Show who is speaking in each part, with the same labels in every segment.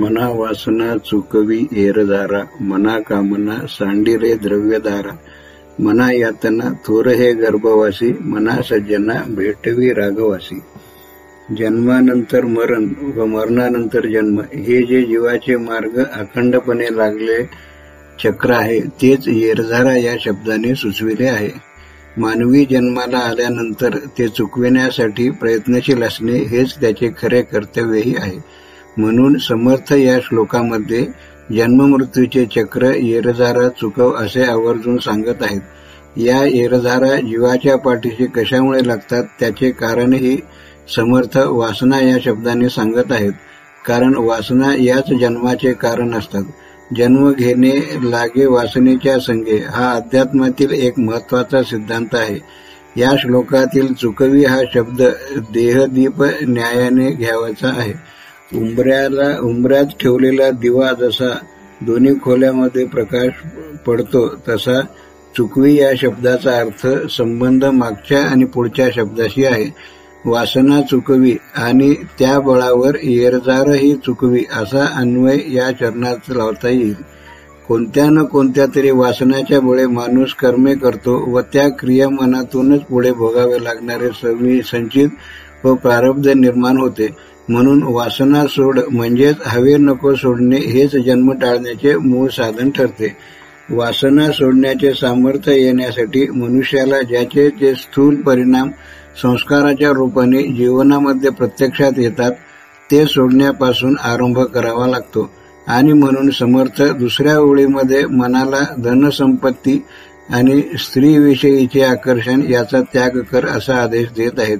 Speaker 1: मना वासना चुकवी एरदारा मना कामना सांडी रे द्रव्यधारा मना यातना थोर हे गर्भवासी मना सज्जना भेटवी रागवासी जन्मानंतर मरण व मरणानंतर जन्म हे जे जीवाचे मार्ग अखंडपणे लागले चक्र आहे तेच येरझारा या शब्दाने सुचविले आहे. मानवी जन्माला आल्यानंतर ते चुकविण्यासाठी प्रयत्नशील असणे हेच त्याचे खरे कर्तव्यही आहे. म्हणून समर्थ या श्लोकामध्ये जन्ममृत्यूचे चक्र येरझारा चुकव असे आवर्जून सांगत आहेत. या येरझारा जीवाच्या पाठीशी कशामुळे लागतात त्याचे कारणही समर्थ वासना या शब्दाने सांगत आहेत. कारण वासना याच जन्माचे कारण असतात. जन्म घेणे लागे वासनेच्या संगे हा अध्यात्मातील एक महत्त्वाचा सिद्धांत आहे. या श्लोकातील चुकवी हा शब्द देहदीप न्यायाने घ्यावाचा आहे. उंबऱ्याला उंबऱ्यात ठेवलेला दिवा जसा दोन्ही खोल्यामध्ये प्रकाश पडतो तसा चुकवी या शब्दाचा अर्थ संबंध मागच्या आणि पुढच्या शब्दाशी आहे. वासना चुकवी आणि त्या बळावर येरजारही चुकवी असा अन्वय या चरणात लावता येईल. कोणत्या न कोणत्या तरी वासनाच्यामुळे माणूस कर्मे करतो व त्या क्रिया मनातूनच पुढे भोगावे लागणारे सवी संचित व प्रारब्ध निर्माण होते. म्हणून वासना सोड म्हणजेच हवे नको सोडणे हेच जन्म टाळण्याचे मूळ साधन ठरते. वासना सोडण्याचे सामर्थ्य येण्यासाठी मनुष्याला ज्याचे जे स्थूल परिणाम संस्काराच्या रूपाने जीवनामध्ये प्रत्यक्षात येतात ते सोडण्यापासून आरंभ करावा लागतो. आणि म्हणून समर्थ दुसऱ्या ओळीमध्ये मनाला धनसंपत्ती आणि स्त्रीविषयीचे आकर्षण याचा त्याग कर असा आदेश देत आहेत.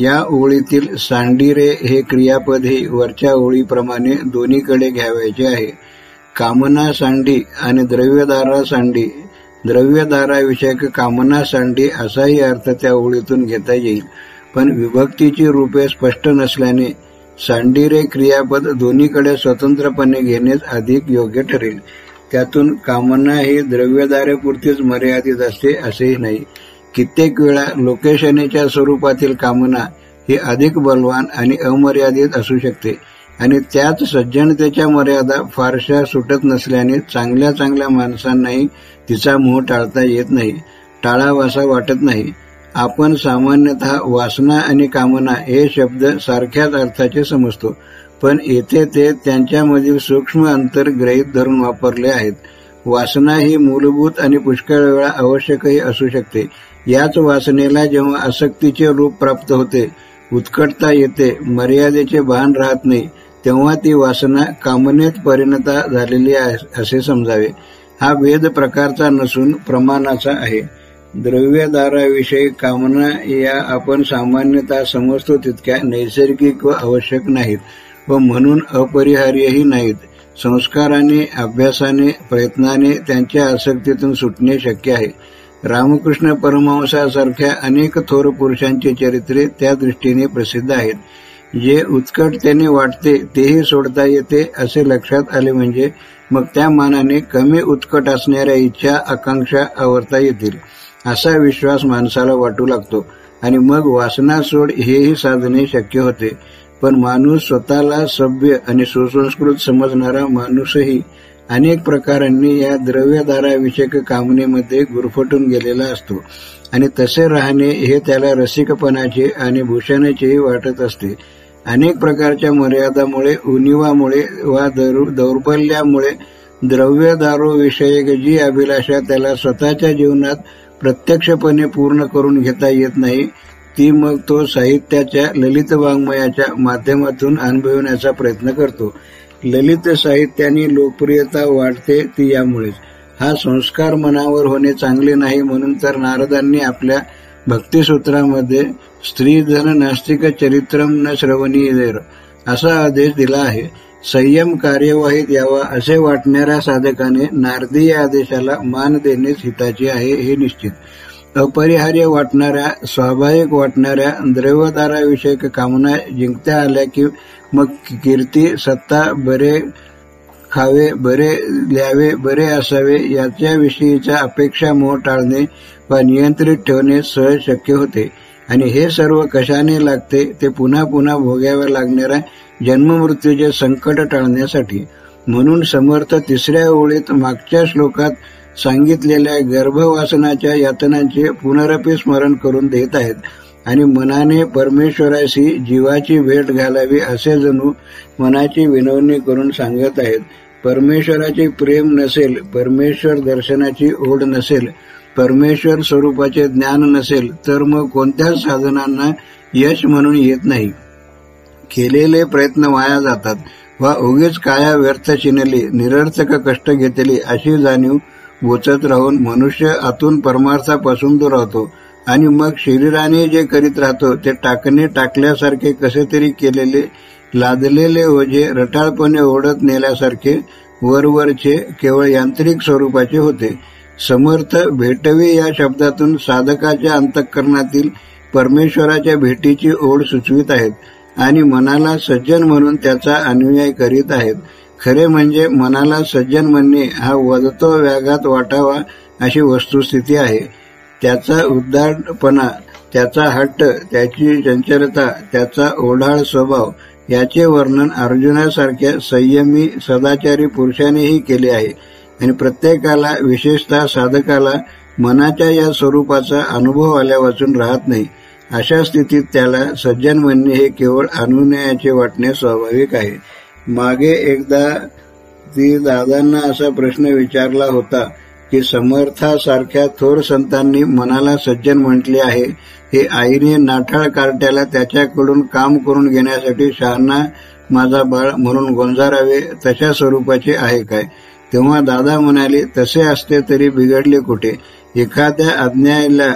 Speaker 1: या ओळीतील सांडीरे हे क्रियापद हे वरच्या ओळीप्रमाणे दोन्हीकडे घ्यावायचे आहे. कामना सांडी आणि द्रव्यदारा सांडी द्रव्यदाराविषयक कामना सांडी असाही अर्थ त्या ओळीतून घेता येईल. पण विभक्तीची रूपे स्पष्ट नसल्याने सांडीरे क्रियापद दोन्हीकडे स्वतंत्रपणे घेणेच अधिक योग्य ठरेल. त्यातून कामना ही द्रव्यदारेपुरतीच मर्यादित असते असेही नाही. कित्येक वेळा लोकेशनेच्या स्वरूपातील कामना ही अधिक बलवान आणि अमर्यादित असू शकते. आणि त्याच सज्जनतेच्या मर्यादा फारशा सुटत नसल्याने चांगल्या चांगल्या माणसांनाही तिचा मोह टाळता येत नाही टाळावासा वाटत नाही. आपण सामान्यतः वासना आणि कामना हे शब्द सारख्याच अर्थाचे समजतो पण येथे ते त्यांच्यामधील सूक्ष्म अंतर ग्रहित धरून वापरले आहेत. वासना ही मूलभूत आणि पुष्कळ वेळा आवश्यकही असू शकते. याच वासनेला जेव्हा आसक्तीचे रूप प्राप्त होते उत्कटता येते मर्यादेचे भान राहत नाही तेव्हा ती वासना कामनेत परिणता झालेली आहे असे समजावे. हा वेद प्रकारचा नसून प्रमाणाचा आहे. द्रव्यदाराविषयी कामना या आपण सामान्यतः समजतो तितक्या नैसर्गिक व आवश्यक नाहीत व म्हणून अपरिहार्यही नाहीत. संस्काराने अभ्यासाने प्रयत्नाने त्यांच्या आसक्तीतून सुटणे शक्य आहे. रामकृष्ण परमहंसासारख्या अनेक थोर पुरुषांची चरित्रे त्या दृष्टीने प्रसिद्ध आहेत. जे उत्कटतेने वाटते तेही सोडता येते असे लक्षात आले म्हणजे मग त्या मानाने कमी उत्कट असणाऱ्या इच्छा आकांक्षा आवरता येतील असा विश्वास माणसाला वाटू लागतो. आणि मग वासना सोड हेही साधणे शक्य होते. पण माणूस स्वतःला सभ्य आणि सुसंस्कृत समजणारा माणूसही अनेक प्रकारांनी या द्रव्यदाराविषयक कामनेमध्ये गुरफटून गेलेला असतो. आणि तसे राहणे हे त्याला रसिकपणाचे आणि भूषणाचेही वाटत असते. अनेक प्रकारच्या मर्यादामुळे उनिवामुळे वा दौर्बल्यामुळे द्रव्यदारोविषयक जी अभिलाषा त्याला स्वतःच्या जीवनात प्रत्यक्षपणे पूर्ण करून घेता येत नाही ती मग तो साहित्याच्या ललित वाङ्मयाच्या माध्यमातून अनुभवण्याचा प्रयत्न करतो. ललित साहित्याने लोकप्रियता वाढते ती यामुळेच. हा संस्कार मनावर होणे चांगले नाही म्हणून तर नारदांनी आपल्या भक्तिसूत्रामध्ये स्त्रीधन नास्तिक चरित्रम न श्रवणीयर असा आदेश दिला आहे. संयम कार्यवाहीत यावा असे वाटणाऱ्या साधकाने नारदीय आदेशाला मान देणेच हिताचे आहे हे निश्चित. अपरिहार्य वाटणाऱ्या स्वाभाविक वाटणाऱ्या द्रव्यदाराविषयक कामना जिंकता आल्या की मग कीर्ती सत्ता बरे खावे बरे द्यावे बरे असावे याच्याविषयीचा अपेक्षा मोह टाळणे वा नियंत्रित ठेवणे सहज शक्य होते. आणि हे सर्व कशाने लागते ते पुन्हा पुन्हा भोगाव्या लागणाऱ्या जन्ममृत्यूचे संकट टाळण्यासाठी. म्हणून समर्थ तिसऱ्या ओळीत मागच्या श्लोकात सांगितलेल्या गर्भवासनाच्या यातनांचे पुनरपी स्मरण करून देत आहेत. आणि मनाने परमेश्वराशी जीवाची भेट घालावी असे जणू मनाची विनवणी करून सांगत आहेत. परमेश्वराचे प्रेम नसेल परमेश्वर दर्शनाची ओढ नसेल परमेश्वर स्वरूपाचे ज्ञान नसेल तर मग कोणत्याच साधनांना यश म्हणून येत नाही? केलेले प्रयत्न वाया जातात वा उगीच काया व्यर्थ चिनली निरर्थक कष्ट घेतली अशी जाणीव बोचत राहून मनुष्य आतून परमार्थापासून दूर राहतो आणि मग शरीराने जे करीत राहतो ते टाकणे टाकल्यासारखे कसे तरी केलेले लादलेले ओझे रटाळपणे ओढत नेल्यासारखे वरवरचे केवळ यांत्रिक स्वरूपाचे होते. समर्थ भेटवे या शब्दातून साधकाच्या अंतःकरणातील परमेश्वराच्या भेटीची ओढ सुचवित आहेत आणि मनाला सज्जन म्हणून त्याचा अनुयाय करीत आहेत. खरे म्हणजे मनाला सज्जन म्हणणे हा वदतो व्याघात वाटावा अशी वस्तुस्थिती आहे. त्याचा उद्दारपणा त्याचा हट्ट त्याची चंचलता त्याचा ओढाळ स्वभाव याचे वर्णन अर्जुनासारख्या संयमी सदाचारी पुरुषानेही केले आहे. आणि प्रत्येकाला विशेषतः साधकाला मनाच्या या स्वरूपाचा अनुभव आल्यावाचून राहत नाही. अशा स्थितीत त्याला सज्जन म्हणणे हे केवळ अनुनयाचे वाटणे स्वाभाविक आहे. मागे एकदा ती दादांना असा प्रश्न विचारला होता की समर्थासारख्या थोर संतांनी मनाला सज्जन म्हटले आहे हे आईने नाठाळ कार्ट्याला त्याच्याकडून काम करून घेण्यासाठी शहाणा माझा बाळ म्हणून गोंजारावे तशा स्वरूपाचे आहे काय? तेव्हा दादा म्हणाले तसे असते तरी बिघडले कुठे? एखाद्या अज्ञायाला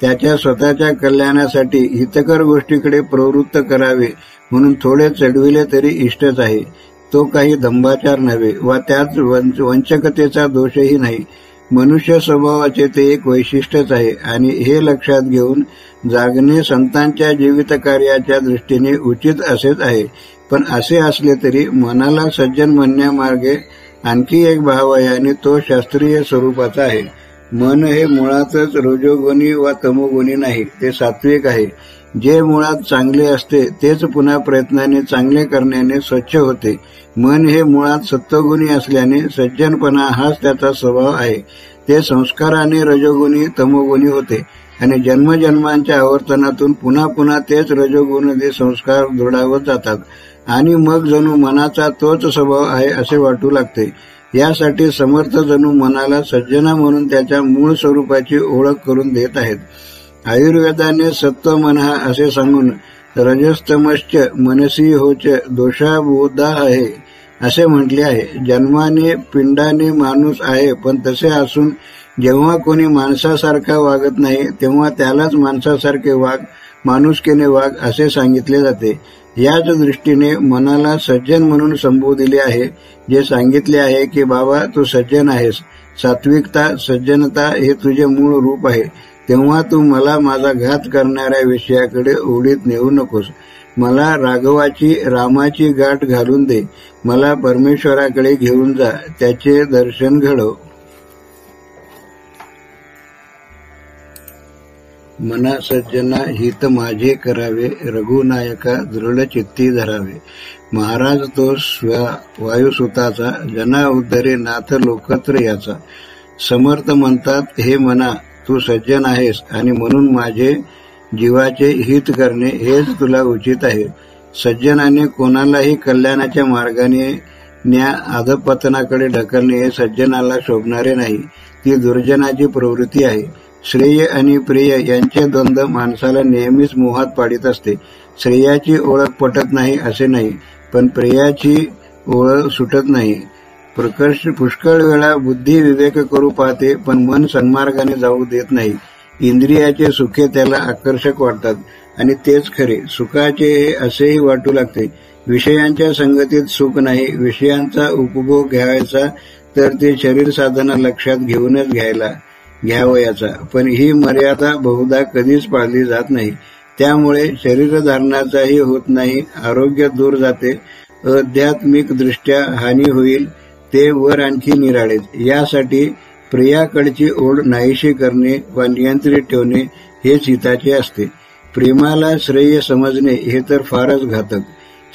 Speaker 1: त्याच्या स्वतःच्या कल्याणासाठी हितकर गोष्टीकडे प्रवृत्त करावे म्हणून थोडे चढविले तरी इष्टच आहे. तो काही दंभाचार नव्हे वा त्यात वंचकतेचा दोषही नाही. मनुष्य स्वभावाचे ते एक वैशिष्ट्यच आहे आणि हे लक्षात घेऊन जागणे संतांच्या जीवित कार्याच्या दृष्टीने उचित असेच आहे. पण असे असले तरी मनाला सज्जन म्हणण्यामार्गे आणखी एक भाव आहे आणि तो शास्त्रीय स्वरूपाचा आहे. मन हे मुळातच रजोगुणी वा तमोगुणी नाही ते सात्विक आहे. जे मुळात चांगले असते तेच पुन्हा प्रयत्नाने चांगले करण्याने स्वच्छ होते. मन हे मुळात सत्वगुणी असल्याने सज्जनपणा हाच त्याचा स्वभाव आहे. ते संस्काराने रजोगुणी तमोगुणी होते. आणि जन्मजन्मांच्या आवर्तनातून पुन्हा पुन्हा तेच रजोगुणी संस्कार दृढावत जातात. आणि मग जणू मनाचा तोच स्वभाव आहे असे वाटू लागते. यासाठी समर्थ जणू मनाला सज्जना म्हणून त्याच्या मूळ स्वरूपाची ओळख करून देत आहेत. आयुर्वेदाने सत्व मनहा असे सांगून रजस्तमश्च मनसी होच दोषाबोधा आहे असे म्हटले आहे. जन्माने पिंडाने माणूस आहे पण तसे असून जेव्हा कोणी माणसासारखा वागत नाही तेव्हा त्यालाच माणसासारखे वाघ माणुसकीने वाघ असे सांगितले जाते. याच दृष्टीने मनाला सज्जन म्हणून संबोधिले आहे. जे सांगितले आहे की बाबा तू सज्जन आहेस. सात्विकता सज्जनता हे तुझे मूळ रूप आहे. तेव्हा तू मला माझा घात करणाऱ्या विषयाकडे ओढीत नेऊ नकोस. मला राघवाची रामाची गाठ घालून दे. मला परमेश्वराकडे घेऊन जा. त्याचे दर्शन घडव. मना सज्जना हित माझे करावे रघुनायका दृढ चित्ती धरावे. महाराज तो वायुसुताचा जना उद्धरे नाथ लोकत्र याचा. समर्थ म्हणतात हे मना तू सज्जन आहेस आणि म्हणून माझे जीवाचे हित करणे हेच तुला उचित आहे. सज्जनाने कोणालाही कल्याणाच्या मार्गाने न्या अधपतनाकडे ढकलणे हे सज्जनाला शोभणारे नाही. ती दुर्जनाची प्रवृत्ती आहे. श्रेय आणि प्रिय यांचे द्वंद्व माणसाला नेहमीच मोहात पाडित असते. श्रेयाची ओळख पटत नाही असे नाही पण प्रियाची ओळख सुटत नाही. प्रकर्ष पुष्कळ वेळा बुद्धी विवेक करू पाहते पण मन सन्मार्गाने जाऊ देत नाही. इंद्रियाचे सुखे त्याला आकर्षक वाटतात आणि तेच खरे. सुखाचे हे असेही वाटू लागते. विषयांच्या संगतीत सुख नाही विषयांचा उपभोग घ्यायचा तर ते शरीर साधना लक्षात घेऊनच घ्यायला. घ्यावयाचा. पण ही मर्यादा बहुधा कधीच पाळली जात नाही. त्यामुळे शरीरधारणाचाही होत नाही आरोग्य दूर जाते आध्यात्मिक दृष्ट्या हानी होईल ते वर आणखी निराळेच. यासाठी प्रियाकडची ओढ नाहीशी करणे व नियंत्रित ठेवणे हेच हिताचे असते. प्रेमाला श्रेय समजणे हे तर फारच घातक.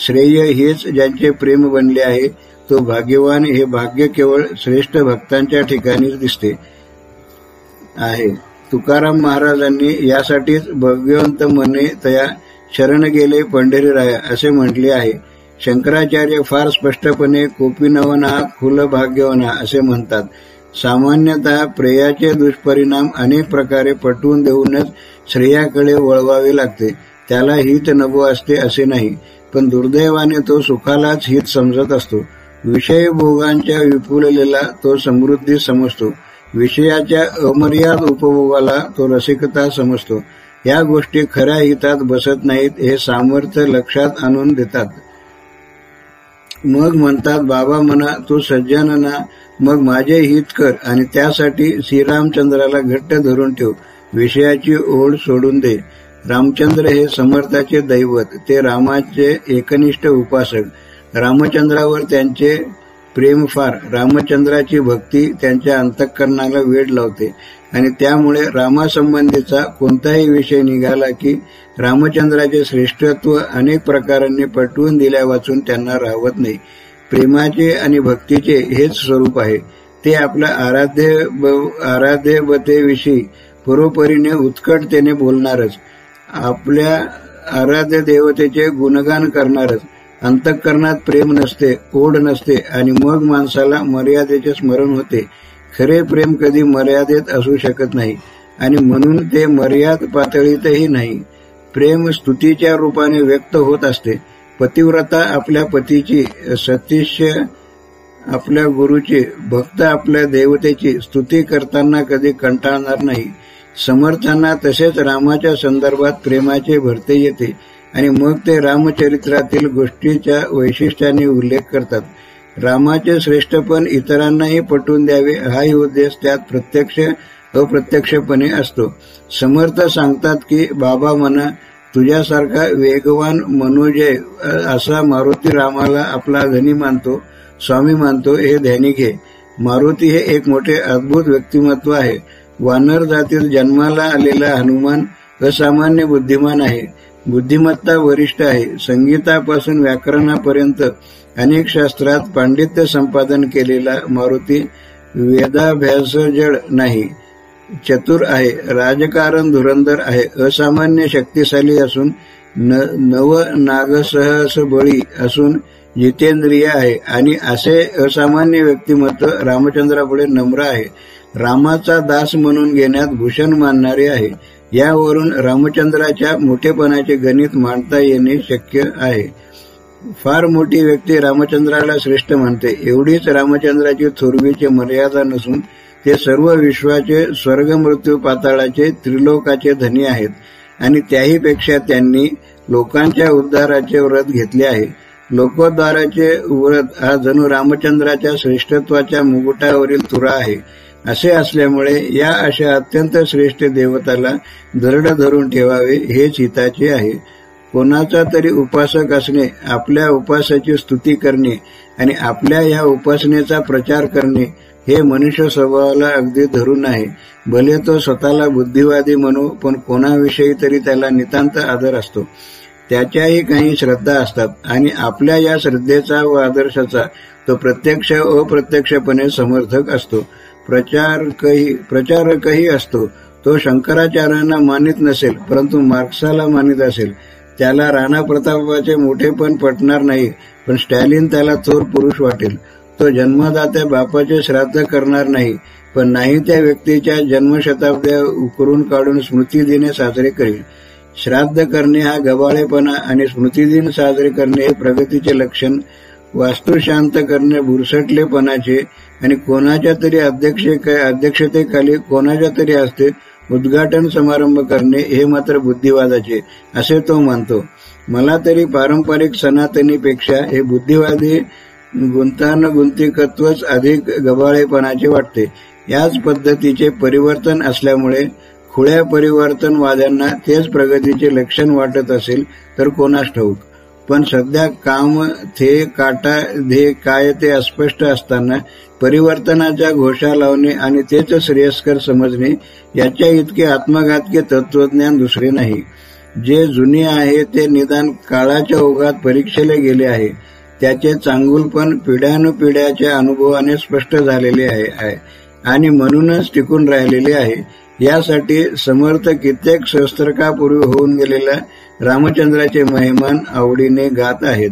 Speaker 1: श्रेय हेच ज्यांचे प्रेम बनले आहे तो भाग्यवान हे भाग्य केवळ श्रेष्ठ भक्तांच्या ठिकाणीच दिसते. आहे. तुकाराम महाराजांनी यासाठीच भगवंत मने तया शरण गेले पंढरीराया असे म्हटले आहे. शंकराचार्य फार स्पष्टपणे कोपिनवना खुल भाग्यवना असे म्हणतात. सामान्यतः प्रेयाचे दुष्परिणाम अनेक प्रकारे पटवून देऊनच श्रेयाकडे वळवावे लागते. त्याला हित नभो असते असे नाही पण दुर्दैवाने तो सुखालाच हित समजत असतो. विषय भोगांच्या विपुललेला तो समृद्धी समजतो. विषयाच्या अमर्याद उपभोगाला तो रसिकता समजतो. या गोष्टी खऱ्या हितात बसत नाहीत हे सामर्थ्य लक्षात आणून देतात. मग म्हणतात बाबा म्हणा तू सज्जनना मग माझे हित कर आणि त्यासाठी श्रीरामचंद्राला घट्ट धरून ठेव. विषयाची ओढ सोडून दे. रामचंद्र हे समर्थाचे दैवत ते रामाचे एकनिष्ठ उपासक. रामचंद्रावर त्यांचे प्रेम फार रामचंद्राची भक्ती त्यांच्या अंतःकरणाला वेळ लावते आणि त्यामुळे रामासंबंधीचा कोणताही विषय निघाला की रामचंद्राचे श्रेष्ठत्व अनेक प्रकारांनी पटवून दिल्या वाचून त्यांना राहत नाही. प्रेमाचे आणि भक्तीचे हेच स्वरूप आहे. ते आपल्या आराध्य आराध्यबतेविषयी पूर्वपरीने उत्कटतेने बोलणारच. आपल्या आराध्य देवतेचे गुणगान करणारच. अंतःकरणात प्रेम नसते ओढ नसते आणि मग माणसाला मर्यादेचे स्मरण होते. खरे प्रेम कधी मर्यादेत असू शकत नाही आणि म्हणून ते मर्याद पातळीतही नाही. प्रेम स्तुतीच्या रूपाने व्यक्त होत असते. पतिव्रता आपल्या पतीची सतिष्य आपल्या गुरुची भक्त आपल्या देवतेची स्तुती करताना कधी कंटाळणार नाही. समर्थांना तसेच रामाच्या संदर्भात प्रेमाचे भरते येते. आणि मग ते रामचरित्रातील गोष्टीच्या वैशिष्ट्याने उल्लेख करतात. रामाचे श्रेष्ठपण इतरांनाही पटवून द्यावे हाही उद्देश त्यात प्रत्यक्ष अप्रत्यक्षपणे असतो. समर्थ सांगतात की बाबा म्हणा तुझ्यासारखा वेगवान मनोजय असा मारुती रामाला आपला धनी मानतो स्वामी मानतो हे ध्यानी घे. मारुती हे एक मोठे अद्भुत व्यक्तिमत्व आहे. वानर जातील जन्माला आलेला हनुमान असामान्य बुद्धिमान आहे. बुद्धिमत्ता वरिष्ठ आहे. संगीतापासून व्याकरणापर्यंत अनेक शास्त्रात पांडित्य संपादन केलेला मारुती वेदाभ्यासजड नाही. चतुर आहे राजकारण धुरंधर आहे असामान्य शक्तिशाली असून नव नागसहस बळी असून जितेंद्रिय आहे आणि असे असामान्य व्यक्तिमत्व रामचंद्रापुढे नम्र आहे. रामाचा दास म्हणून घेण्यात भूषण मानणारे आहे. यावरून रामचंद्राच्या मोठेपणाचे गणित मांडता येणे शक्य आहे. फार मोठी व्यक्ती रामचंद्राला श्रेष्ठ म्हणते एवढीच रामचंद्राची थोरवीची मर्यादा नसून ते सर्व विश्वाचे स्वर्ग मृत्यू पाताळाचे त्रिलोकाचे धनी आहेत. आणि त्याहीपेक्षा त्यांनी लोकांच्या उद्धाराचे व्रत घेतले आहे. लोकोद्धाराचे व्रत हा जणू रामचंद्राच्या श्रेष्ठत्वाच्या मुकुटावरील तुरा आहे. असे असल्यामुळे या अशा अत्यंत श्रेष्ठ देवताला दरड धरून ठेवावे हेच हिताचे आहे. कोणाचा तरी उपासक असणे आपल्या उपासाची स्तुती करणे आणि आपल्या या उपासनेचा प्रचार करणे हे मनुष्य स्वभावाला अगदी धरून आहे. भले तो स्वतःला बुद्धिवादी म्हणू पण कोणाविषयी तरी त्याला नितांत आदर असतो. त्याच्याही काही श्रद्धा असतात आणि आपल्या या श्रद्धेचा व आदर्शाचा तो प्रत्यक्ष अप्रत्यक्षपणे समर्थक असतो. प्रचारकही प्रचारकही असतो. तो शंकराचार्यांना मानित नसेल परंतु मार्क्साला मानित असेल. त्याला राणा प्रतापाचे मोठेपण पटणार नाही पण स्टॅलिन त्याला चोर पुरुष वाटेल. तो जन्मदात्या बापाचे श्राद्ध करणार नाही पण नाही त्या व्यक्तीच्या जन्मशताब्द्या उकरून काढून स्मृतिदिने साजरे करेल. श्राद्ध करणे हा गबाळेपणा आणि स्मृतिदिन साजरे करणे हे प्रगतीचे लक्षण वास्तू शांत करणे बुरसटलेपणाचे आणि कोणाच्या तरी अध्यक्ष अध्यक्षतेखाली कोणाच्या तरी असते उद्घाटन समारंभ करणे हे मात्र बुद्धिवादाचे असे तो मानतो मला तरी पारंपरिक सनातनीपेक्षा हे बुद्धिवादी गुंतानगुंतिकत्वच अधिक गबाळेपणाचे वाटते. याच पद्धतीचे परिवर्तन असल्यामुळे खुळ्या परिवर्तनवाद्यांना तेच प्रगतीचे लक्षण वाटत असेल तर कोणास ठाऊक. पण सध्या काम थे काटा धे काय ते अस्पष्ट असताना परिवर्तनाच्या घोषा लावणे आणि तेच श्रेयस्कर समजणे याच्या इतके आत्मघातके तत्वज्ञान दुसरे नाही. जे जुने आहे ते निदान काळाच्या ओघात परीक्षेला गेले आहे. त्याचे चांगुलपण पिढ्यानुपिढ्याच्या अनुभवाने स्पष्ट झालेले आहे आणि म्हणूनच टिकून राहिलेले आहे. यासाठी समर्थ कित्येक सहस्त्रकापूर्वी होऊन गेलेल्या रामचंद्राचे मेहमान आवडीने गात आहेत.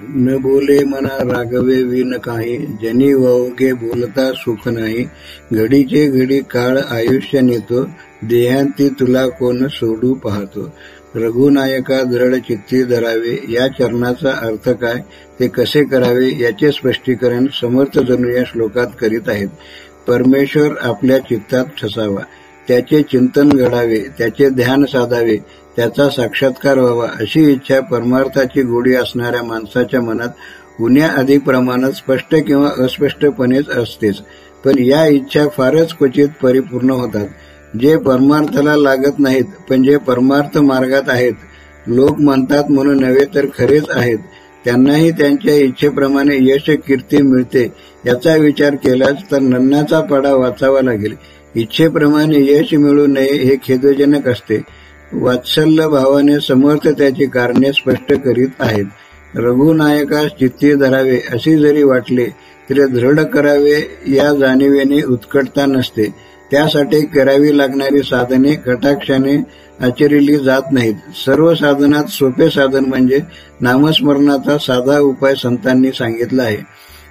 Speaker 1: न बोले मना रागवे विन काही जनी वावगे बोलता सुख नाही. घडीचे घडी काळ आयुष्य नेतो देहांती तुला कोण सोडू पाहतो. रघुनायका दृढ चित्ती धरावे या चरणाचा अर्थ काय ते कसे करावे याचे स्पष्टीकरण समर्थ जणू या श्लोकात करीत आहेत. परमेश्वर आपल्या चित्तात ठसावा. त्याचे चिंतन घडावे त्याचे ध्यान साधावे त्याचा साक्षात्कार व्हावा अशी इच्छा परमार्थाची गोडी असणाऱ्या माणसाच्या मनात उन्या अधिक प्रमाणात स्पष्ट किंवा अस्पष्टपणेच असतेच. पण या इच्छा फारच क्वचित परिपूर्ण होतात. जे परमार्थाला लागत नाहीत पण जे परमार्थ मार्गात आहेत लोक म्हणतात म्हणून नव्हे तर खरेच आहेत. त्यांनाही त्यांच्या इच्छेप्रमाणे यश कीर्ती मिळते. याचा विचार केल्यास तर नन्नाचा पाडा वाचावा लागेल. इच्छेप्रमाणे यश मिळू नये हे खेदजनक असते. वात्सल्य भावाने समर्थ त्याची कारणे स्पष्ट करीत आहेत. रघुनायकास चित्ती धरावे असे जरी वाटले तरी दृढ करावे या जाणीवेने उत्कटता नसते. त्यासाठी करावी लागणारी साधने कटाक्षाने आचरिली जात नाहीत. सर्व साधनात सोपे साधन म्हणजे नामस्मरणाचा साधा उपाय संतांनी सांगितला आहे.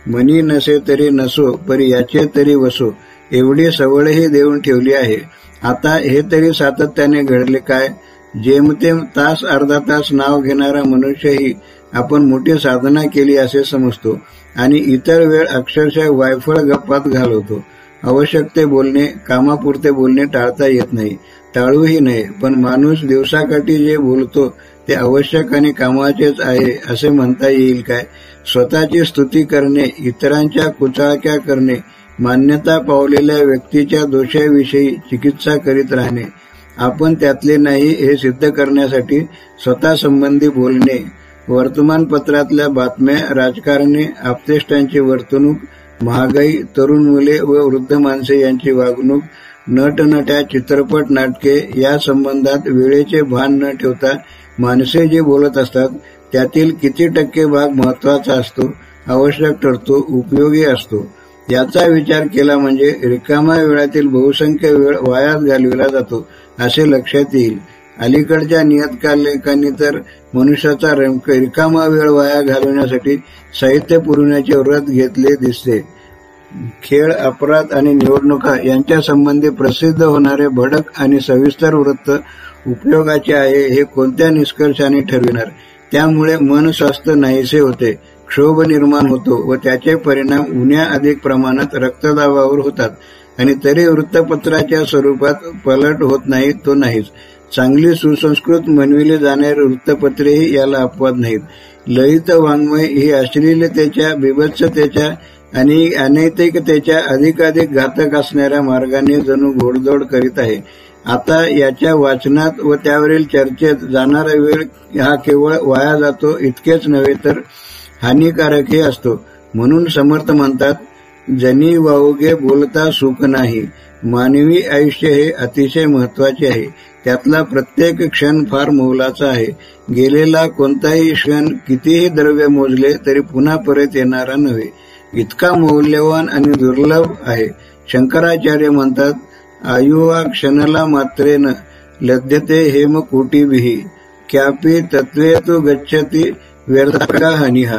Speaker 1: मनी नसे तरी नसो परी याचे तरी वसो. एवढी सवळही देऊन ठेवली आहे. आता हे तरी सातत्याने घडले काय? जेमतेम तास अर्धा तास नाव घेणारा मनुष्यही आपण मोठी साधना केली असे समजतो आणि इतर वेळ अक्षरशः वायफळ गप्पात घालवतो. आवश्यक ते बोलणे कामापुरते बोलणे टाळता येत नाही. टाळूही नये पण माणूस दिवसाकाठी जे बोलतो ते आवश्यक आणि कामाचेच आहे असे म्हणता येईल काय? स्वतःची स्तुती करणे इतरांच्या कुचाळक्या करणे मान्यता पावलेल्या व्यक्तीच्या दोषाविषयी चिकित्सा करीत राहणे. आपण त्यातले नाही हे सिद्ध करण्यासाठी स्वतः संबंधी बोलणे. वर्तमानपत्रातल्या बातम्या राजकारणी आपतेष्टांची वर्तणूक महागाई तरुण मुले व वृद्ध माणसे यांची वागणूक नटनट्या चित्रपट नाटके या संबंधात वेळेचे भान न ठेवता माणसे जे बोलत असतात त्यातील किती टक्के भाग महत्त्वाचा असतो आवश्यक ठरतो उपयोगी असतो. याचा विचार केला म्हणजे रिकामा वेळातील बहुसंख्य वेळ वायात घालविला जातो असे लक्षात येईल. अलीकडच्या नियतकालिकांनी तर मनुष्याचा रिकामा वेळ वाया घालवण्यासाठी साहित्य पुरवण्याचे व्रत घेतले दिसते. खेळ अपराध आणि निवडणुका यांच्या संबंधी प्रसिद्ध होणारे भडक आणि सविस्तर वृत्त उपयोगाचे आहे हे कोणत्या निष्कर्षाने ठरविणार? त्यामुळे मन स्वास्थ्य नाहीसे होते. क्षोभ निर्माण होतो व त्याचे परिणाम उन्या अधिक प्रमाणात रक्तदाबावर होतात. आणि तरी वृत्तपत्राच्या स्वरूपात पलट होत नाही तो नाहीच. चांगली सुसंस्कृत मनविले जाणारी वृत्तपत्रेही याला अपवाद नाहीत. ललित वाङ्मय ही अश्लीलतेच्या बिभत्सतेच्या आणि अनैतिकतेच्या अधिकाधिक घातक असणाऱ्या मार्गाने जणू घोडदौड करीत आहे. आता याच्या वाचनात व त्यावरील चर्चेत जाणारा वेळ हा केवळ वाया जातो इतकेच नव्हे तर हानिकारकही असतो. म्हणून समर्थ म्हणतात जनी वाऊगे बोलता सुख नाही. मानवी आयुष्य हे अतिशय महत्त्वाचे आहे. त्यातला प्रत्येक क्षण फार मोलाचा आहे. गेलेला कोणताही क्षण कितीही द्रव्य मोजले तरी पुन्हा परत येणारा नव्हे. इतका मौल्यवान आणि दुर्लभ आहे. शंकराचार्य म्हणतात आयुवा क्षणाला मात्रेन लद्यते हेम कोटीभिही क्यापी तत्वे तो गच्छती व्यर्था हा.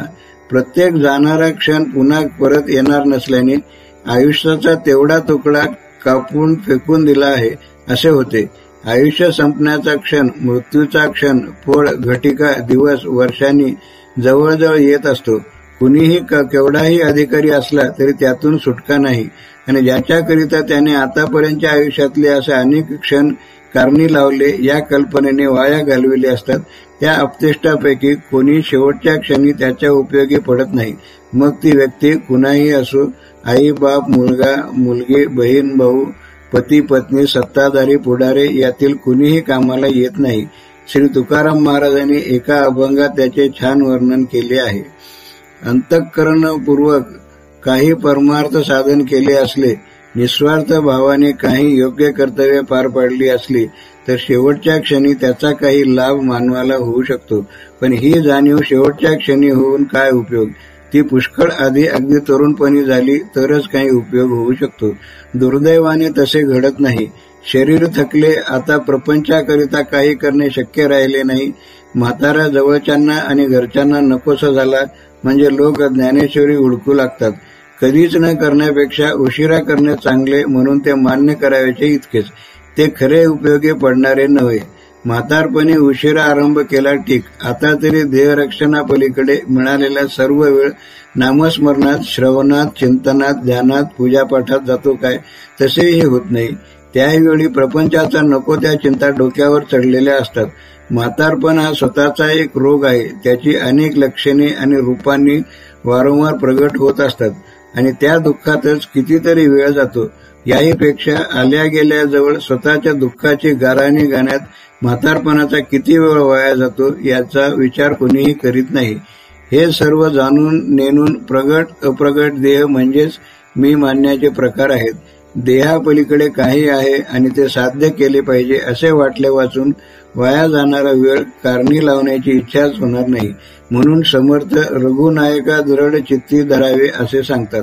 Speaker 1: प्रत्येक जाणारा क्षण पुन्हा परत येणार नसल्याने आयुष्याचा तेवढा तुकडा कापून फेकून दिला आहे असे होते. आयुष्य संपण्याचा क्षण मृत्यूचा क्षण फळ घटिका दिवस वर्षांनी जवळजवळ येत असतो. कुणीही केवढाही अधिकारी असला तरी त्यातून सुटका नाही. आणि ज्याच्याकरिता त्याने आतापर्यंतच्या आयुष्यातले असे अनेक क्षण कारणी लावले या कल्पनेने वाया घालविले असतात. त्या अपतेष्टापैकी कोणी शेवटच्या क्षणी त्याच्या उपयोगी पडत नाही. मग ती व्यक्ती कुणाही असो आई बाप मुलगा मुलगी बहीण भाऊ पती पत्नी सत्ताधारी पुढारे यातील कुणीही कामाला येत नाही. श्री तुकाराम महाराजांनी एका अभंगात त्याचे छान वर्णन केले आहे. अंतःकरणपूर्वक काही परमार्थ साधन केले असले निस्वार्थ भावाने काही योग्य कर्तव्य पार पाडली असली तर शेवटच्या क्षणी त्याचा काही लाभ मानवाला होऊ शकतो. पण ही जाणीव शेवटच्या क्षणी होऊन काय उपयोग? ती पुष्कळ आधी अगदी तरुणपणी झाली तरच काही उपयोग होऊ शकतो. दुर्दैवाने तसे घडत नाही. शरीर थकले आता प्रपंचाकरिता काही करणे शक्य राहिले नाही. म्हातारा जवळच्यांना आणि घरच्यांना नकोसा झाला म्हणजे लोक ज्ञानेश्वरी हुडकू लागतात. कधीच न करण्यापेक्षा उशिरा करणे चांगले म्हणून ते मान्य करावयाचे इतकेच. ते खरे उपयोगी पडणारे नव्हे. म्हातारपणी उशिरा आरंभ केला ठीक. आता तरी देहरक्षणापलीकडे मिळालेला सर्व वेळ नामस्मरणात श्रवणात चिंतनात ध्यानात पूजापाठात जातो काय? तसेही होत नाही. त्यावेळी प्रपंचाचा नको त्या चिंता डोक्यावर चढलेल्या असतात. म्हातारपण हा स्वतःचा एक रोग आहे. त्याची अनेक लक्षणे आणि रूपांनी वारंवार प्रगट होत असतात. आणि त्या दुःखातच कितीतरी वेळ जातो. याहीपेक्षा आल्या गेल्याजवळ स्वतःच्या दुःखाची गाराणी गाण्यात म्हातारपणाचा किती वेळ वाया जातो याचा विचार कोणीही करीत नाही. हे सर्व जाणून नेणून प्रगट अप्रगट देह म्हणजेच मी मानण्याचे प्रकार आहेत. देहापलीकडे काही आहे आणि ते साध्य केले पाहिजे असे वाटले वाचून वाया जाणारा वेळ कारणी लावण्याची इच्छाच होणार नाही. म्हणून समर्थ रघुनायका दृढ चित्ती धरावे असे सांगतात.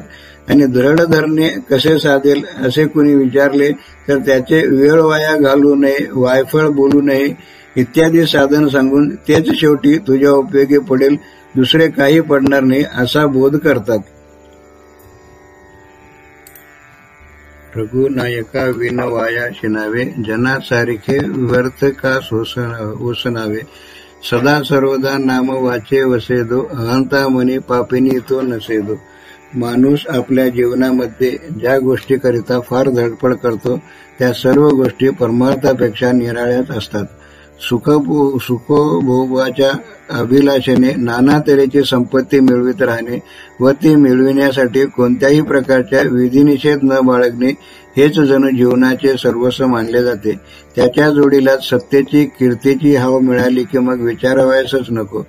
Speaker 1: आणि दृढ धरणे कसे साधेल असे कुणी विचारले तर त्याचे वेळ वाया घालू नये वायफळ बोलू नये इत्यादी साधन सांगून तेच शेवटी तुझ्या उपयोगी पडेल दुसरे काही पडणार नाही असा बोध करतात. रघुनायका विनवाया शिनावे जनासारिखे व्यर्थ का सोसनावे सदा सर्वदा नाम वाचे वसेदो अहंता मनी पापिनी तो नसेदो. माणूस आपल्या जीवनामध्ये ज्या गोष्टीकरिता फार धडपड करतो त्या सर्व गोष्टी परमार्थापेक्षा निराळ्याच असतात. सुख सुखभोगाच्या अभिलाषेने नाना तऱ्हेची संपत्ती मिळवित राहणे व ती मिळविण्यासाठी कोणत्याही प्रकारच्या विधिनिषेध न बाळगणे हेच जणू जीवनाचे सर्वस्व मानले जाते. त्याच्या जोडीला सत्तेची कीर्तीची हवा मिळाली की मग विचारावयासच नको.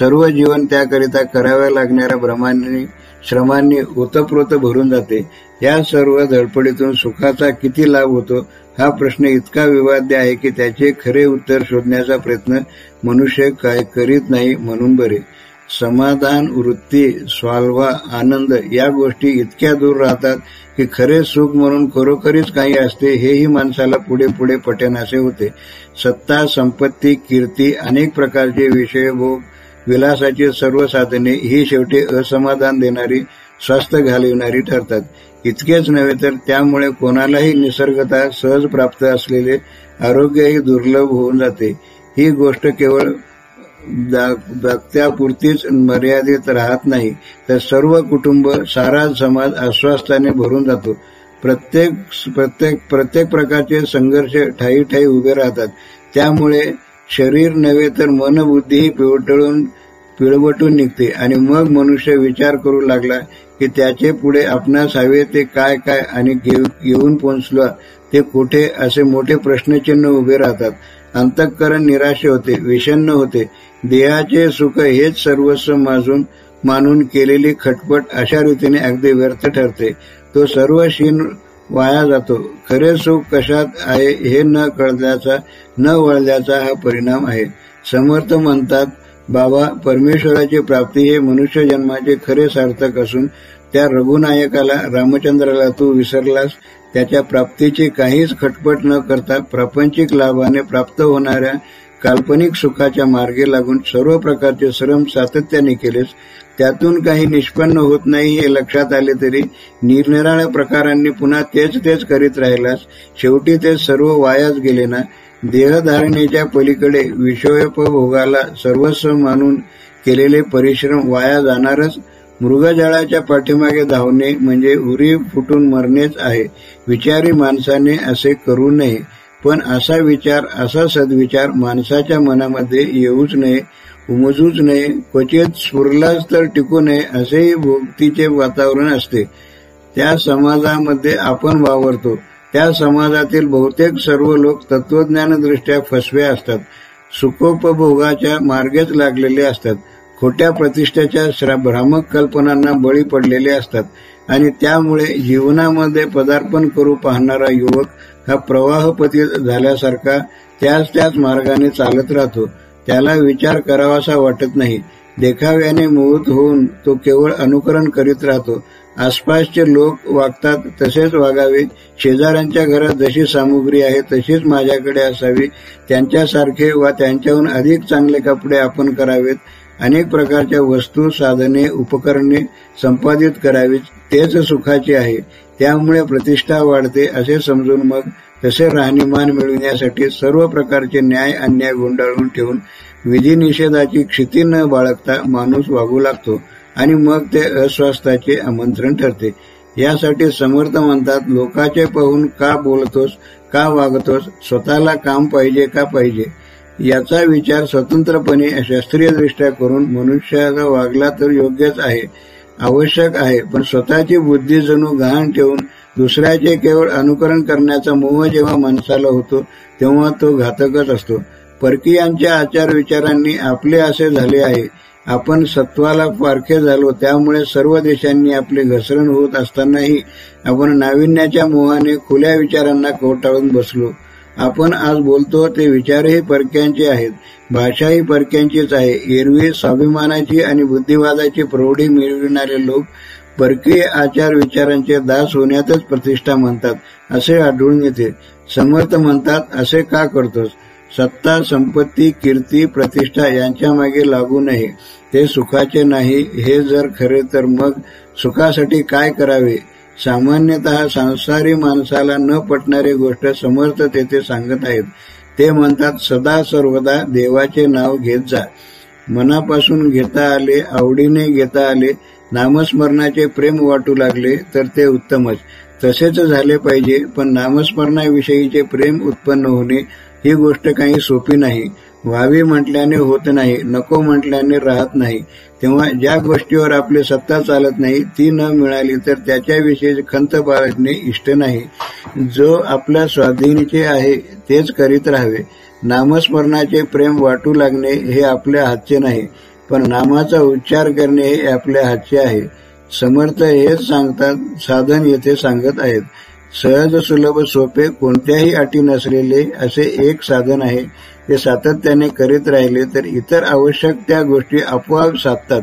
Speaker 1: सर्व जीवन त्याकरिता कराव्या लागणाऱ्या भ्रमांनी श्रमांनी ओतप्रोत भरून जाते. या सर्व धडपडीतून सुखाचा किती लाभ होतो हा प्रश्न इतका विवाद्य आहे की त्याचे खरे उत्तर शोधण्याचा प्रयत्न मनुष्य काय करीत नाही म्हणून बरे. समाधान वृत्ती स्वाल्वा आनंद या गोष्टी इतक्या दूर राहतात की खरे सुख म्हणून खरोखरीच काही असते हेही माणसाला पुढे पुढे पटेनासे होते. सत्ता संपत्ती कीर्ती अनेक प्रकारचे विषय भोग विलासाची सर्व साधने ही शेवटी असमाधान देणारी स्वास्थ्य घालविणारी ठरतात. इतकेच नव्हे तर त्यामुळे कोणालाही निसर्गता सहज प्राप्त असलेले आरोग्यही दुर्लभ होऊन जाते. ही गोष्ट केवळ दात्यापुरतीच मर्यादित राहत नाही तर सर्व कुटुंब सारा समाज अस्वास्थाने भरून जातो. प्रत्येक प्रत्येक प्रत्येक प्रकारचे संघर्ष ठाई ठाई उभे राहतात. त्यामुळे शरीर नव्हे तर मनबुद्धीही पिवटळून पिळवटून निघते. आणि मग मनुष्य विचार करू लागला की त्याचे पुढे आपणास हवे ते काय काय आणि येऊन पोहोचलं ते कुठे असे मोठे प्रश्नचिन्ह उभे राहतात. अंतःकरण निराशे होते विषन्न होते. देहाचे सुख हेच सर्वस्व माजून मानून केलेली खटपट अशा रीतीने अगदी व्यर्थ ठरते. तो सर्व शीन वाया जातो. खरे सुख कशात आहे हे न कळल्याचा न वळल्याचा हा परिणाम आहे. समर्थ म्हणतात बाबा परमेश्वराची प्राप्ती हे मनुष्य जन्माचे खरे सार्थक असून त्या रघुनायकाला रामचंद्राला तू विसरलास. त्याच्या प्राप्तीची काहीच खटपट न करता प्रापंचिक लाभाने प्राप्त होणाऱ्या काल्पनिक सुखाच्या मार्गे लागून सर्व प्रकारचे श्रम सातत्याने केलेस त्यातून काही निष्पन्न होत नाही हे लक्षात आले तरी निरनिराळ्या प्रकारांनी पुन्हा तेच तेच करीत राहिलास. शेवटी ते सर्व वायाच गेले ना. देहधारणेच्या पलीकडे विषयोपभोगाला सर्वस्व मानून केलेले परिश्रम वाया जाणारच. मृगजळाच्या पाठीमागे धावणे म्हणजे उरी फुटून मरणेच आहे. विचारी माणसाने असे करू नये. पण असा विचार असा सद्विचार माणसाच्या मनामध्ये येऊच नये उमजूच नये क्वचित स्फुरलाच तर टिकू नये असेही भोगतीचे वातावरण असते. त्या समाजामध्ये आपण वावरतो. त्या समाजातील बहुतेक सर्व लोक तत्वज्ञानदृष्ट्या फसवे असतात. सुखोपभोगाच्या मार्गेच लागलेले असतात. खोट्या प्रतिष्ठेच्या भ्रामक कल्पनांना बळी पडलेले असतात. आणि त्यामुळे जीवनामध्ये पदार्पण करू पाहणारा युवक हा प्रवाहपती झाल्यासारखा त्याच त्याच मार्गाने चालत राहतो. त्याला विचार करावासा वाटत नाही. देखाव्याने मोहित होऊन तो केवळ अनुकरण करीत राहतो. आसपासचे लोक वागतात तसेच वागावे शेजाऱ्यांच्या घरात जशी सामुग्री आहे तशीच माझ्याकडे असावी. त्यांच्यासारखे वा त्यांच्याहून अधिक चांगले कपडे आपण करावेत. अनेक प्रकारच्या वस्तू साधने उपकरणे संपादित करावीत तेच सुखाचे आहे. त्यामुळे प्रतिष्ठा वाढते असे समजून मग तसे राहणीमान मिळविण्यासाठी सर्व प्रकारचे न्याय अन्याय गुंडाळून ठेवून विधिनिषेधाची क्षिती न बाळगता माणूस वागू लागतो आणि मग ते अस्वास्थाचे आमंत्रण ठरते. यासाठी समर्थ म्हणतात लोकाचे पाहून का बोलतोस का वागतोस स्वतःला काम पाहिजे का पाहिजे? याचा विचार स्वतंत्रपणे शास्त्रीयदृष्ट्या करून मनुष्याचा वागला तर योग्यच आहे आवश्यक आहे पण स्वतःची बुद्धी जणू गहाण ठेवून दुसऱ्याचे केवळ अनुकरण करण्याचा मोह जेव्हा माणसाला होतो तेव्हा तो घातकच असतो. परकीयांच्या आचार विचारांनी आपले असे झाले आहे आपण सत्वाला पारखे झालो त्यामुळे सर्व देशांनी आपले घसरण होत असतानाही आपण नाविन्याच्या मोहाने खुल्या विचारांना कोटाळून बसलो. आपण आज बोलतो ते विचारही परक्यांचे आहेत. भाषाही परक्यांचीच आहे. एरवी स्वाभिमानाची आणि बुद्धिवादाची प्रौढी मिळविणारे लोक परकीय आचार विचारांचे दास होण्यातच प्रतिष्ठा म्हणतात असे आढळून येते. समर्थ म्हणतात असे का करतोस? सत्ता संपत्ती कीर्ती प्रतिष्ठा यांच्या मागे लागू नये. ते सुखाचे नाही हे जर खरे तर मग सुखासाठी काय करावे? सामान्यतः संसारी माणसाला न पटणारी गोष्ट समर्थ तेथे सांगत आहेत. ते म्हणतात सदा सर्वदा देवाचे नाव घेत जा. मनापासून घेता आले आवडीने घेता आले नामस्मरणाचे प्रेम वाटू लागले तर ते उत्तमच. तसेच झाले पाहिजे पण नामस्मरणाविषयीचे प्रेम उत्पन्न होणे ही गोष्ट काही सोपी नाही. व्हावी म्हटल्याने होत नाही नको म्हटल्याने राहत नाही. तेव्हा ज्या गोष्टीवर आपली सत्ता चालत नाही ती न मिळाली तर त्याच्याविषयी खंत बाळगणे इष्ट नाही. जो आपल्या स्वाधीनचे आहे तेच करीत राहावे. नामस्मरणाचे प्रेम वाटू लागणे हे आपल्या हातचे नाही पण नामाचा उच्चार करणे हे आपल्या हातचे आहे. समर्थ हेच सांगतात साधन येथे सांगत आहेत. सहज सुलभ सोपे कोणत्याही अटी नसलेले असे एक साधन आहे. ते सातत्याने करीत राहिले तर इतर आवश्यक त्या गोष्टी आपोआप साधतात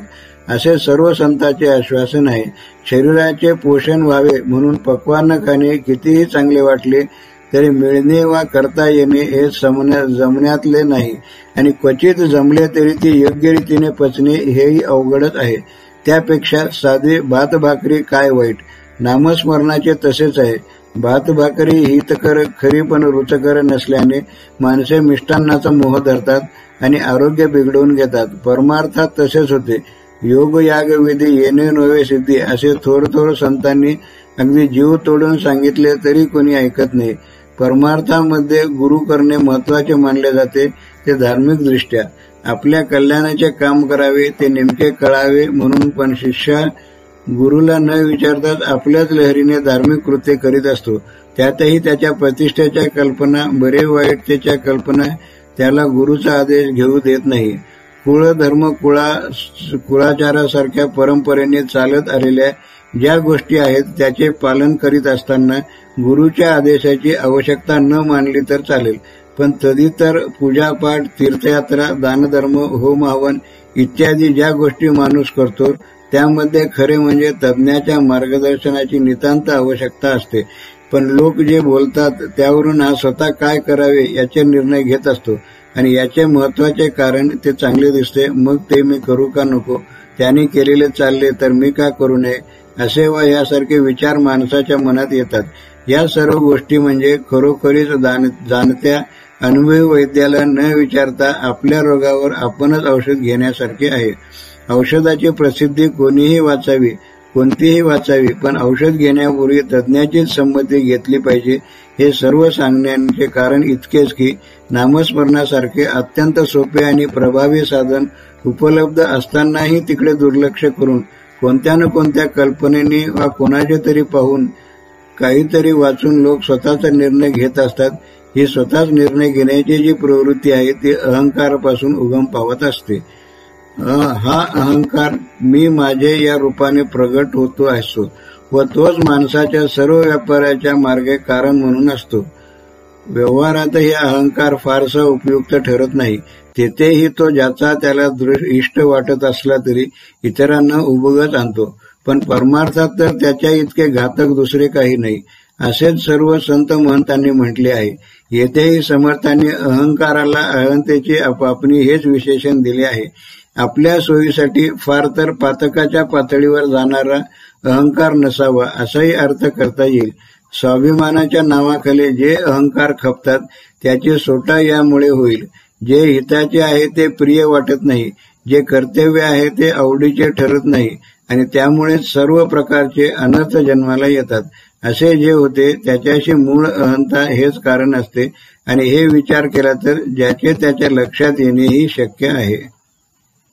Speaker 1: असे सर्व संतांचे आश्वासन आहे. शरीराचे पोषण व्हावे म्हणून पक्वान खाणे कितीही चांगले वाटले तरी मिळणे वा करता येणे हे जमण्यातले नाही. आणि क्वचित जमले तरी ती योग्य रीतीने पचणे हेही अवघडच आहे. त्यापेक्षा साधे भात भाकरी काय वाईट? नामस्मरणाचे तसेच आहे. भात भाकरी हितकर खरी पण रुचकर नसल्याने माणसे मिष्टांनाचा मोह धरतात आणि आरोग्य बिघडवून घेतात. परमार्थात तसेच होते. योग याग विधी येणे नव्हे सिद्धी असे थोर थोर संतांनी अगदी जीव तोडून सांगितले तरी कोणी ऐकत नाही. परमार्थामध्ये गुरु करणे महत्त्वाचे मानले जाते ते धार्मिक दृष्ट्या. आपल्या कल्याणाचे काम करावे ते नेमके कळावे म्हणून पण शिष्या गुरुला न विचारताच आपल्याच लहरीने धार्मिक कृत्य करीत असतो. त्यातही त्याच्या प्रतिष्ठेच्या कल्पना बरे वाईटतेच्या कल्पना त्याला गुरुचा आदेश घेऊ देत नाही. कुळधर्म कुळा कुळाचारासारख्या परंपरेने चालत आलेल्या ज्या गोष्टी आहेत त्याचे पालन करीत असताना गुरुच्या आदेशाची आवश्यकता न मानली तर चालेल. पण तदितर पूजापाठ तीर्थयात्रा दानधर्म होम हवन इत्यादी ज्या गोष्टी माणूस करतो त्यामध्ये खरे म्हणजे तज्ज्ञाच्या मार्गदर्शनाची नितांत आवश्यकता असते. पण लोक जे बोलतात त्यावरून हा स्वतः काय करावे याचे निर्णय घेत असतो. आणि याचे महत्त्वाचे कारण ते चांगले दिसते मग ते मी करू का नको? त्याने केलेले चालले तर मी का करू नये? असे व यासारखे विचार माणसाच्या मनात येतात. या सर्व गोष्टी म्हणजे खरोखरीच जाणत्या अनुभवी वैद्याला न विचारता आपल्या रोगावर आपणच औषध घेण्यासारखे आहे. औषधाची प्रसिद्धी कोणीही वाचावी कोणतीही वाचावी पण औषध घेण्यापूर्वी तज्ज्ञाचीच संमती घेतली पाहिजे. हे सर्व सांगण्याचे कारण इतकेच की नामस्मरणासारखे अत्यंत सोपे आणि प्रभावी साधन उपलब्ध असतानाही तिकडे दुर्लक्ष करून कोणत्या न कोणत्या कल्पनेने वा कोणाचे तरी पाहून काहीतरी वाचून लोक स्वतःचा निर्णय घेत असतात. ही स्वतःच निर्णय घेण्याची जी प्रवृत्ती आहे ती अहंकारापासून उगम पावत असते. हा अहंकार मी माझे या रूपाने प्रगट होतो असतो व तोच माणसाच्या सर्व व्यापाराच्या मार्गे कारण म्हणून असतो. व्यवहारातही अहंकार फारसा उपयुक्त ठरत नाही. तेथेही तो ज्याचा त्याला इष्ट वाटत असला तरी इतरांना उभगच आणतो. पण परमार्थात तर त्याच्या इतके घातक दुसरे काही नाही. असेच सर्व संत महंतांनी म्हटले आहे. येथेही समर्थांनी अहंकाराला अहंतेची आपापणी हेच विशेषण दिले आहे. आपल्या सोयीसाठी फार तर पातकाच्या पातळीवर जाणारा अहंकार नसावा असाही अर्थ करता येईल. स्वाभिमानाच्या नावाखाली जे अहंकार खपतात त्याची सोटा यामुळे होईल. जे हिताचे आहे ते प्रिय वाटत नाही. जे कर्तव्य आहे ते आवडीचे ठरत नाही. आणि त्यामुळे सर्व प्रकारचे अनर्थ जन्माला येतात. असे जे होते त्याच्याशी मूळ अहंता हेच कारण असते. आणि हे विचार केला तर ज्याचे त्याच्या लक्षात येणेही शक्य आहे.